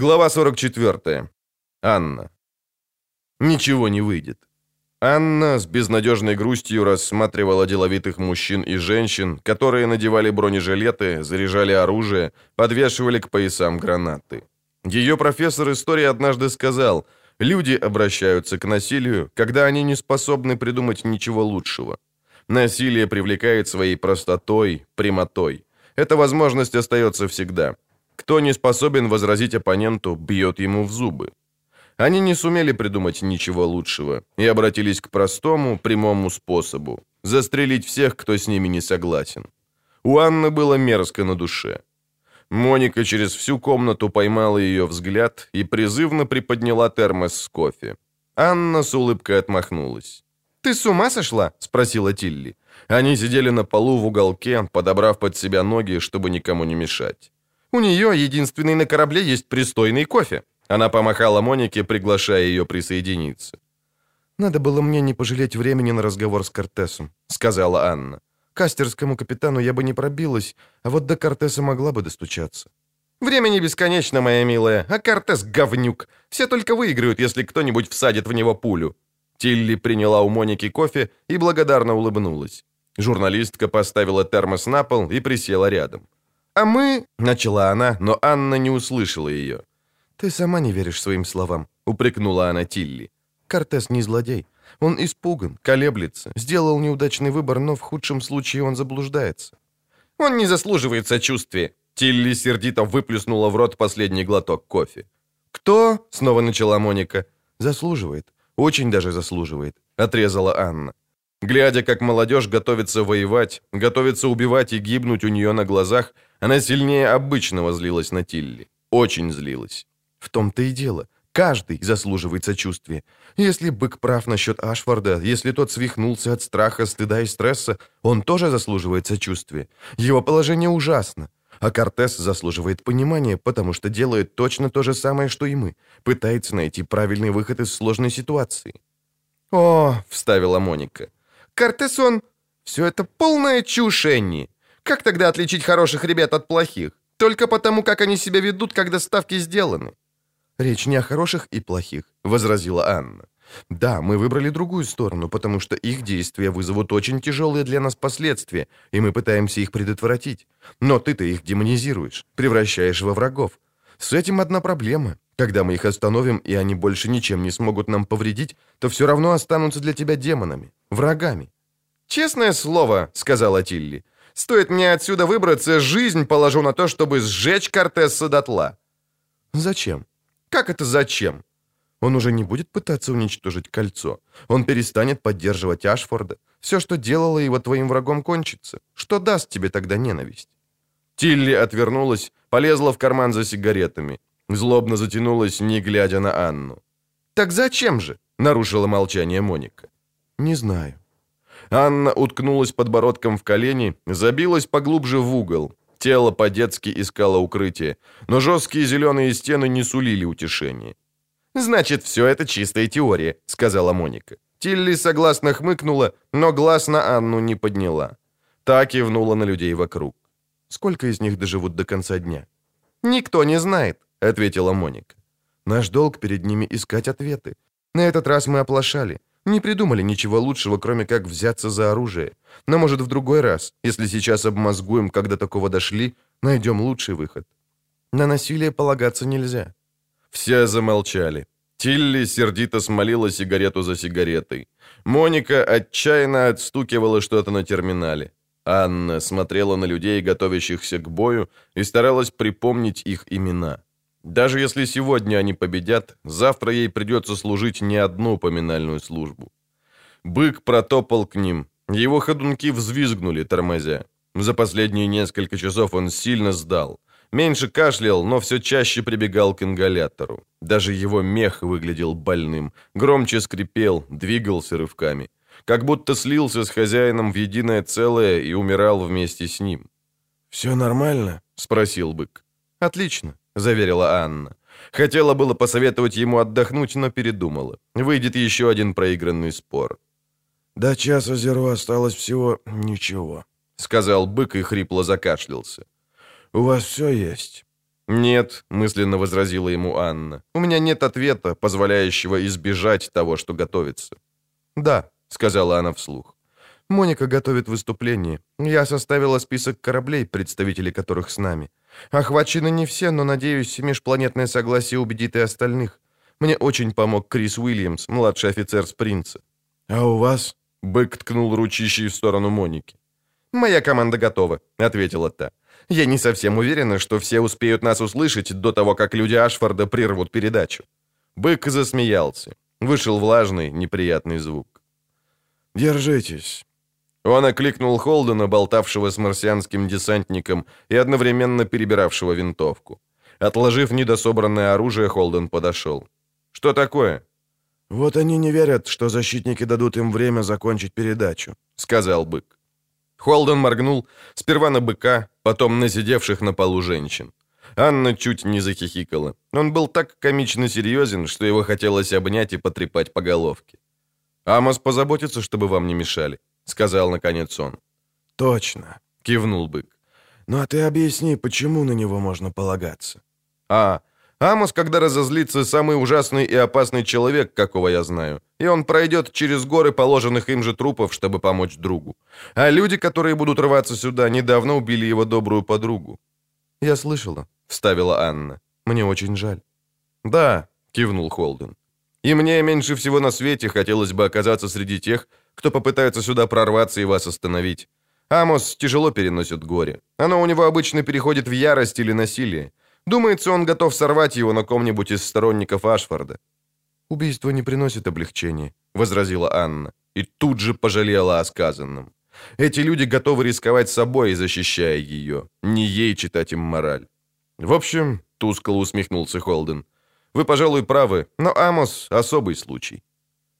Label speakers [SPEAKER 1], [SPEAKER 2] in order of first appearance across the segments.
[SPEAKER 1] Глава 44. Анна. Ничего не выйдет. Анна с безнадежной грустью рассматривала деловитых мужчин и женщин, которые надевали бронежилеты, заряжали оружие, подвешивали к поясам гранаты. Ее профессор истории однажды сказал, люди обращаются к насилию, когда они не способны придумать ничего лучшего. Насилие привлекает своей простотой, прямотой. Эта возможность остается всегда. Кто не способен возразить оппоненту, бьет ему в зубы. Они не сумели придумать ничего лучшего и обратились к простому, прямому способу – застрелить всех, кто с ними не согласен. У Анны было мерзко на душе. Моника через всю комнату поймала ее взгляд и призывно приподняла термос с кофе. Анна с улыбкой отмахнулась. «Ты с ума сошла?» – спросила Тилли. Они сидели на полу в уголке, подобрав под себя ноги, чтобы никому не мешать. У нее, единственный на корабле, есть пристойный кофе». Она помахала Монике, приглашая ее присоединиться.
[SPEAKER 2] «Надо было мне не пожалеть времени на разговор с Кортесом», — сказала Анна. «Кастерскому капитану я бы не пробилась, а вот до Кортеса могла бы достучаться».
[SPEAKER 1] «Время не бесконечно, моя милая, а Кортес — говнюк. Все только выиграют, если кто-нибудь всадит в него пулю». Тилли приняла у Моники кофе и благодарно улыбнулась. Журналистка поставила термос на пол и присела рядом. «А мы...» — начала она, но Анна не услышала ее.
[SPEAKER 2] «Ты сама не веришь своим словам», — упрекнула она Тилли. «Кортес не злодей. Он испуган, колеблется, сделал неудачный выбор, но в худшем случае он заблуждается».
[SPEAKER 1] «Он не заслуживает сочувствия», — Тилли сердито выплюснула в рот последний глоток кофе.
[SPEAKER 2] «Кто?» — снова начала Моника. «Заслуживает. Очень даже заслуживает», — отрезала Анна.
[SPEAKER 1] Глядя, как молодежь готовится воевать, готовится убивать и гибнуть у нее на глазах, она сильнее обычного злилась на Тилли. Очень злилась.
[SPEAKER 2] В том-то и дело. Каждый заслуживает сочувствия. Если бык прав насчет Ашфорда, если тот свихнулся от страха, стыда и стресса, он тоже заслуживает сочувствия. Его положение ужасно. А Кортес заслуживает понимания, потому что делает точно то же самое, что и мы. Пытается найти правильный выход из сложной ситуации.
[SPEAKER 1] «О!» — вставила Моника. «Кортес он...» «Все это полная чушь, Энни. Как тогда отличить хороших ребят от плохих? Только потому, как они себя ведут, когда ставки сделаны».
[SPEAKER 2] «Речь не о хороших и плохих», — возразила Анна. «Да, мы выбрали другую сторону, потому что их действия вызовут очень тяжелые для нас последствия, и мы пытаемся их предотвратить. Но ты-то их демонизируешь, превращаешь во врагов. С этим одна проблема. Когда мы их остановим, и они больше ничем не смогут нам повредить, то все равно останутся для тебя демонами, врагами».
[SPEAKER 1] «Честное слово», — сказала Тилли, — Стоит мне отсюда выбраться, жизнь положу на то, чтобы сжечь Кортеса дотла».
[SPEAKER 2] «Зачем?»
[SPEAKER 1] «Как это зачем?»
[SPEAKER 2] Он уже не будет пытаться уничтожить кольцо. Он перестанет поддерживать Ашфорда. Все, что делало его твоим врагом, кончится. Что даст тебе тогда ненависть?»
[SPEAKER 1] Тилли отвернулась, полезла в карман за сигаретами. Злобно затянулась, не глядя на Анну. «Так зачем же?» — нарушила молчание Моника.
[SPEAKER 2] «Не знаю».
[SPEAKER 1] Анна уткнулась подбородком в колени, забилась поглубже в угол. Тело по-детски искало укрытие, но жесткие зеленые стены не сулили утешения. «Значит, все это чистая теория», — сказала Моника. Тилли согласно хмыкнула, но глаз на Анну не подняла. Та кивнула на людей вокруг.
[SPEAKER 2] «Сколько из них доживут до конца дня?»
[SPEAKER 1] «Никто не знает», — ответила Моника.
[SPEAKER 2] «Наш долг перед ними искать ответы. На этот раз мы оплошали. Не придумали ничего лучшего, кроме как взяться за оружие. Но, может, в другой раз, если сейчас обмозгуем, когда такого дошли, найдем лучший выход. На насилие полагаться нельзя».
[SPEAKER 1] Все замолчали. Тилли сердито смолила сигарету за сигаретой. Моника отчаянно отстукивала что-то на терминале. Анна смотрела на людей, готовящихся к бою, и старалась припомнить их имена. Даже если сегодня они победят, завтра ей придется служить не одну поминальную службу. Бык протопал к ним. Его ходунки взвизгнули, тормозя. За последние несколько часов он сильно сдал. Меньше кашлял, но все чаще прибегал к ингалятору. Даже его мех выглядел больным. Громче скрипел, двигался рывками. Как будто слился с хозяином в единое целое и умирал вместе с ним.
[SPEAKER 2] «Все нормально?»
[SPEAKER 1] — спросил бык. «Отлично заверила Анна. Хотела было посоветовать ему отдохнуть, но передумала. Выйдет еще один проигранный спор.
[SPEAKER 2] «До часа зеро осталось всего ничего», —
[SPEAKER 1] сказал бык и хрипло закашлялся.
[SPEAKER 2] «У вас все есть?»
[SPEAKER 1] «Нет», — мысленно возразила ему Анна, — «у меня нет ответа, позволяющего избежать того, что готовится».
[SPEAKER 2] «Да», — сказала она вслух.
[SPEAKER 1] «Моника готовит выступление. Я составила список кораблей, представители которых с нами. Охвачены не все, но, надеюсь, межпланетное согласие убедит и остальных. Мне очень помог Крис Уильямс, младший офицер с принца».
[SPEAKER 2] «А у вас?»
[SPEAKER 1] — бык ткнул ручищей в сторону Моники. «Моя команда готова», — ответила та. «Я не совсем уверена, что все успеют нас услышать до того, как люди Ашфорда прервут передачу». Бык засмеялся. Вышел влажный, неприятный звук.
[SPEAKER 2] «Держитесь».
[SPEAKER 1] Он окликнул Холдена, болтавшего с марсианским десантником и одновременно перебиравшего винтовку. Отложив недособранное оружие, Холден подошел. «Что такое?»
[SPEAKER 2] «Вот они не верят, что защитники дадут им время закончить передачу», — сказал бык.
[SPEAKER 1] Холден моргнул сперва на быка, потом на сидевших на полу женщин. Анна чуть не захихикала. Он был так комично серьезен, что его хотелось обнять и потрепать по головке. «Амос позаботится, чтобы вам не мешали», — сказал наконец он.
[SPEAKER 2] «Точно», — кивнул бык. «Ну а ты объясни, почему на него можно полагаться?»
[SPEAKER 1] «А, Амос, когда разозлится, самый ужасный и опасный человек, какого я знаю. И он пройдет через горы положенных им же трупов, чтобы помочь другу. А люди, которые будут рваться сюда, недавно убили его добрую подругу».
[SPEAKER 2] «Я слышала», — вставила Анна. «Мне очень жаль».
[SPEAKER 1] «Да», — кивнул Холден. «И мне меньше всего на свете хотелось бы оказаться среди тех, кто попытается сюда прорваться и вас остановить. Амос тяжело переносит горе. Оно у него обычно переходит в ярость или насилие. Думается, он готов сорвать его на ком-нибудь из сторонников Ашфорда.
[SPEAKER 2] «Убийство не приносит облегчения», —
[SPEAKER 1] возразила Анна, и тут же пожалела о сказанном. Эти люди готовы рисковать собой, защищая ее, не ей читать им мораль. В общем, тускло усмехнулся Холден, вы, пожалуй, правы, но Амос — особый случай.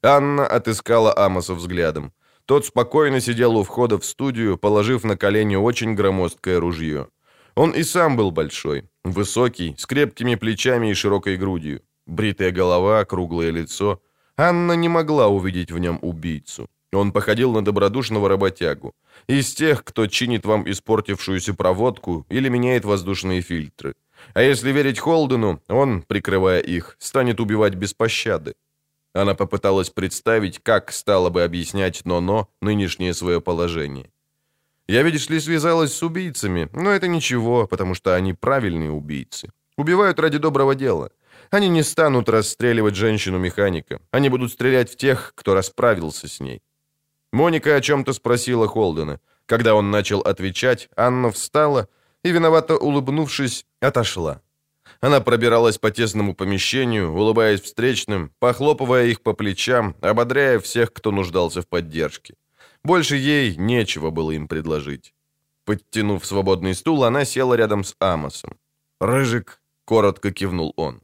[SPEAKER 1] Анна отыскала Амоса взглядом. Тот спокойно сидел у входа в студию, положив на колени очень громоздкое ружье. Он и сам был большой, высокий, с крепкими плечами и широкой грудью. Бритая голова, круглое лицо. Анна не могла увидеть в нем убийцу. Он походил на добродушного работягу. Из тех, кто чинит вам испортившуюся проводку или меняет воздушные фильтры. А если верить Холдену, он, прикрывая их, станет убивать без пощады. Она попыталась представить, как стала бы объяснять Ноно нынешнее свое положение. Я, видишь ли, связалась с убийцами, но это ничего, потому что они правильные убийцы. Убивают ради доброго дела. Они не станут расстреливать женщину-механика. Они будут стрелять в тех, кто расправился с ней. Моника о чем-то спросила Холдена. Когда он начал отвечать, Анна встала и, виновато улыбнувшись, отошла. Она пробиралась по тесному помещению, улыбаясь встречным, похлопывая их по плечам, ободряя всех, кто нуждался в поддержке. Больше ей нечего было им предложить. Подтянув свободный стул, она села рядом с Амосом. «Рыжик», — коротко кивнул он.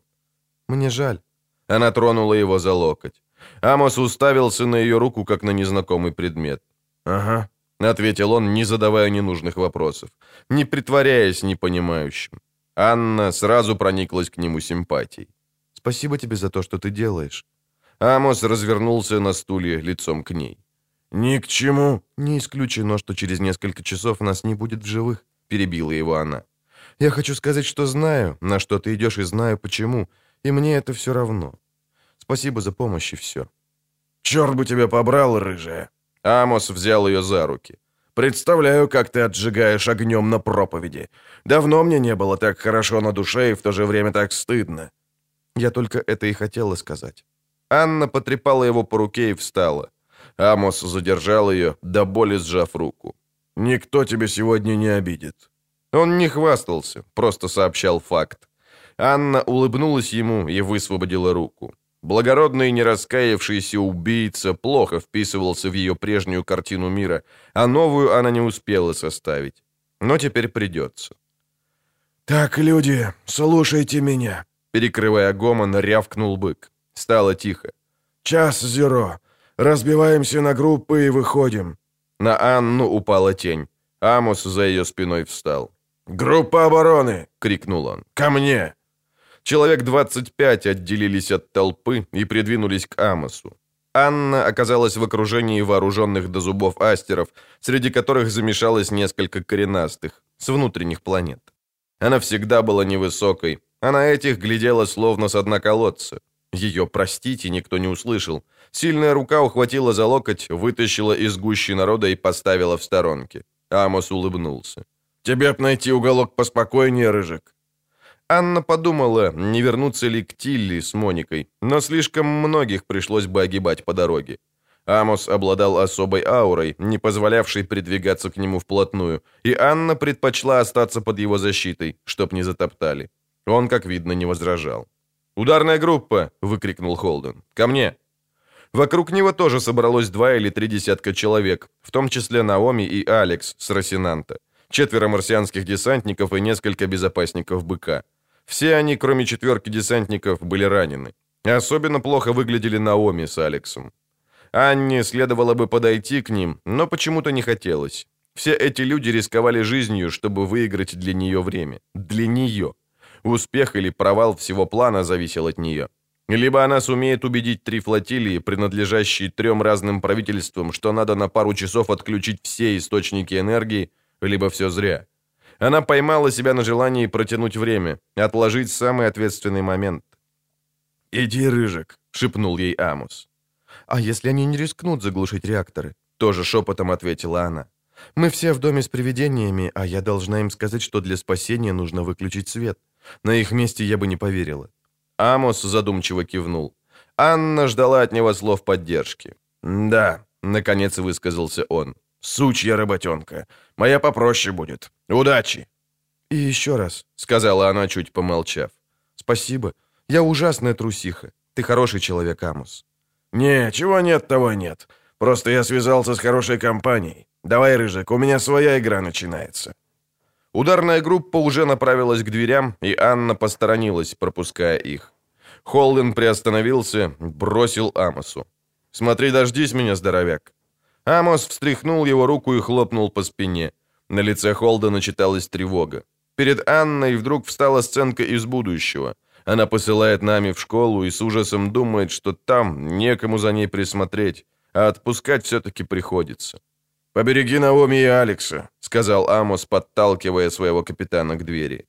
[SPEAKER 2] «Мне жаль».
[SPEAKER 1] Она тронула его за локоть. Амос уставился на ее руку, как на незнакомый предмет.
[SPEAKER 2] «Ага», —
[SPEAKER 1] ответил он, не задавая ненужных вопросов, не притворяясь непонимающим. Анна сразу прониклась к нему симпатией.
[SPEAKER 2] «Спасибо тебе за то, что ты делаешь».
[SPEAKER 1] Амос развернулся на стуле лицом к ней.
[SPEAKER 2] «Ни к чему».
[SPEAKER 1] «Не исключено, что через несколько часов нас не будет в живых», — перебила его она. «Я хочу сказать, что знаю, на что ты идешь, и знаю, почему, и мне это все равно. Спасибо за помощь и все».
[SPEAKER 2] «Черт бы тебя побрал, рыжая!»
[SPEAKER 1] Амос взял ее за руки.
[SPEAKER 2] «Представляю, как ты отжигаешь огнем на проповеди. Давно мне не было так хорошо на душе и в то же время так стыдно».
[SPEAKER 1] Я только это и хотела сказать. Анна потрепала его по руке и встала. Амос задержал ее, до боли сжав руку.
[SPEAKER 2] «Никто тебя сегодня не обидит».
[SPEAKER 1] Он не хвастался, просто сообщал факт. Анна улыбнулась ему и высвободила руку. Благородный не раскаявшийся убийца плохо вписывался в ее прежнюю картину мира, а новую она не успела составить. Но теперь придется.
[SPEAKER 2] «Так, люди, слушайте меня», —
[SPEAKER 1] перекрывая гомон, рявкнул бык. Стало тихо.
[SPEAKER 2] «Час зеро. Разбиваемся на группы и выходим».
[SPEAKER 1] На Анну упала тень. Амос за ее спиной встал.
[SPEAKER 2] «Группа обороны!»
[SPEAKER 1] — крикнул он.
[SPEAKER 2] «Ко мне!»
[SPEAKER 1] Человек 25 отделились от толпы и придвинулись к Амосу. Анна оказалась в окружении вооруженных до зубов астеров, среди которых замешалось несколько коренастых, с внутренних планет. Она всегда была невысокой, а на этих глядела словно с дна колодца. Ее «простите» никто не услышал. Сильная рука ухватила за локоть, вытащила из гущи народа и поставила в сторонке. Амос улыбнулся. «Тебе б найти уголок поспокойнее, Рыжик». Анна подумала, не вернуться ли к Тилли с Моникой, но слишком многих пришлось бы огибать по дороге. Амос обладал особой аурой, не позволявшей придвигаться к нему вплотную, и Анна предпочла остаться под его защитой, чтоб не затоптали. Он, как видно, не возражал. «Ударная группа!» — выкрикнул Холден. «Ко мне!» Вокруг него тоже собралось два или три десятка человек, в том числе Наоми и Алекс с Росинанта, четверо марсианских десантников и несколько безопасников «Быка». Все они, кроме четверки десантников, были ранены. Особенно плохо выглядели Наоми с Алексом. Анне следовало бы подойти к ним, но почему-то не хотелось. Все эти люди рисковали жизнью, чтобы выиграть для нее время. Для нее. Успех или провал всего плана зависел от нее. Либо она сумеет убедить три флотилии, принадлежащие трем разным правительствам, что надо на пару часов отключить все источники энергии, либо все зря. Она поймала себя на желании протянуть время, отложить самый ответственный момент. «Иди, Рыжик», — шепнул ей Амус.
[SPEAKER 2] «А если они не рискнут заглушить реакторы?» Тоже шепотом ответила она. «Мы все в доме с привидениями, а я должна им сказать, что для спасения нужно выключить свет. На их месте я бы не поверила».
[SPEAKER 1] Амос задумчиво кивнул. Анна ждала от него слов поддержки. «Да», — наконец высказался он. «Сучья работенка. Моя попроще будет. Удачи!»
[SPEAKER 2] «И еще раз», — сказала она, чуть помолчав. «Спасибо. Я ужасная трусиха. Ты хороший человек, Амос».
[SPEAKER 1] «Не, чего нет, того нет. Просто я связался с хорошей компанией. Давай, Рыжик, у меня своя игра начинается». Ударная группа уже направилась к дверям, и Анна посторонилась, пропуская их. Холден приостановился, бросил Амосу. «Смотри, дождись меня, здоровяк». Амос встряхнул его руку и хлопнул по спине. На лице Холдена читалась тревога. Перед Анной вдруг встала сценка из будущего. Она посылает нами в школу и с ужасом думает, что там некому за ней присмотреть, а отпускать все-таки приходится. «Побереги Наоми и Алекса», — сказал Амос, подталкивая своего капитана к двери.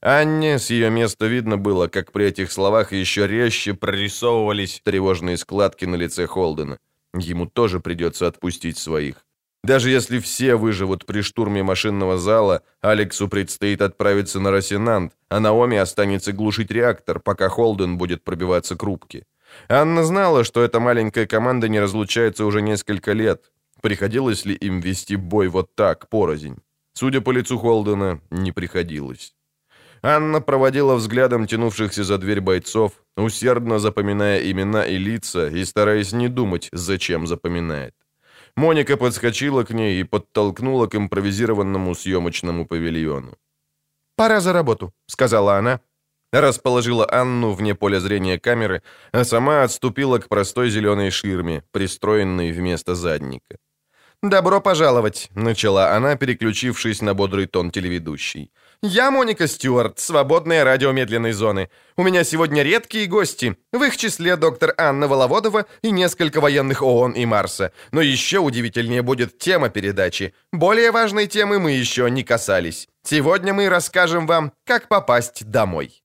[SPEAKER 1] Анне с ее места видно было, как при этих словах еще резче прорисовывались тревожные складки на лице Холдена. Ему тоже придется отпустить своих. Даже если все выживут при штурме машинного зала, Алексу предстоит отправиться на Росинант, а Наоми останется глушить реактор, пока Холден будет пробиваться к рубке. Анна знала, что эта маленькая команда не разлучается уже несколько лет. Приходилось ли им вести бой вот так, порознь? Судя по лицу Холдена, не приходилось. Анна проводила взглядом тянувшихся за дверь бойцов, усердно запоминая имена и лица и стараясь не думать, зачем запоминает. Моника подскочила к ней и подтолкнула к импровизированному съемочному павильону.
[SPEAKER 2] «Пора за работу», — сказала она.
[SPEAKER 1] Расположила Анну вне поля зрения камеры, а сама отступила к простой зеленой ширме, пристроенной вместо задника.
[SPEAKER 2] «Добро пожаловать», — начала она, переключившись на бодрый тон телеведущей. «Я Моника Стюарт, свободная радио медленной зоны. У меня сегодня редкие гости, в их числе доктор Анна Воловодова и несколько военных ООН и Марса. Но еще удивительнее будет тема передачи. Более важной темы мы еще не касались. Сегодня мы расскажем вам, как попасть домой».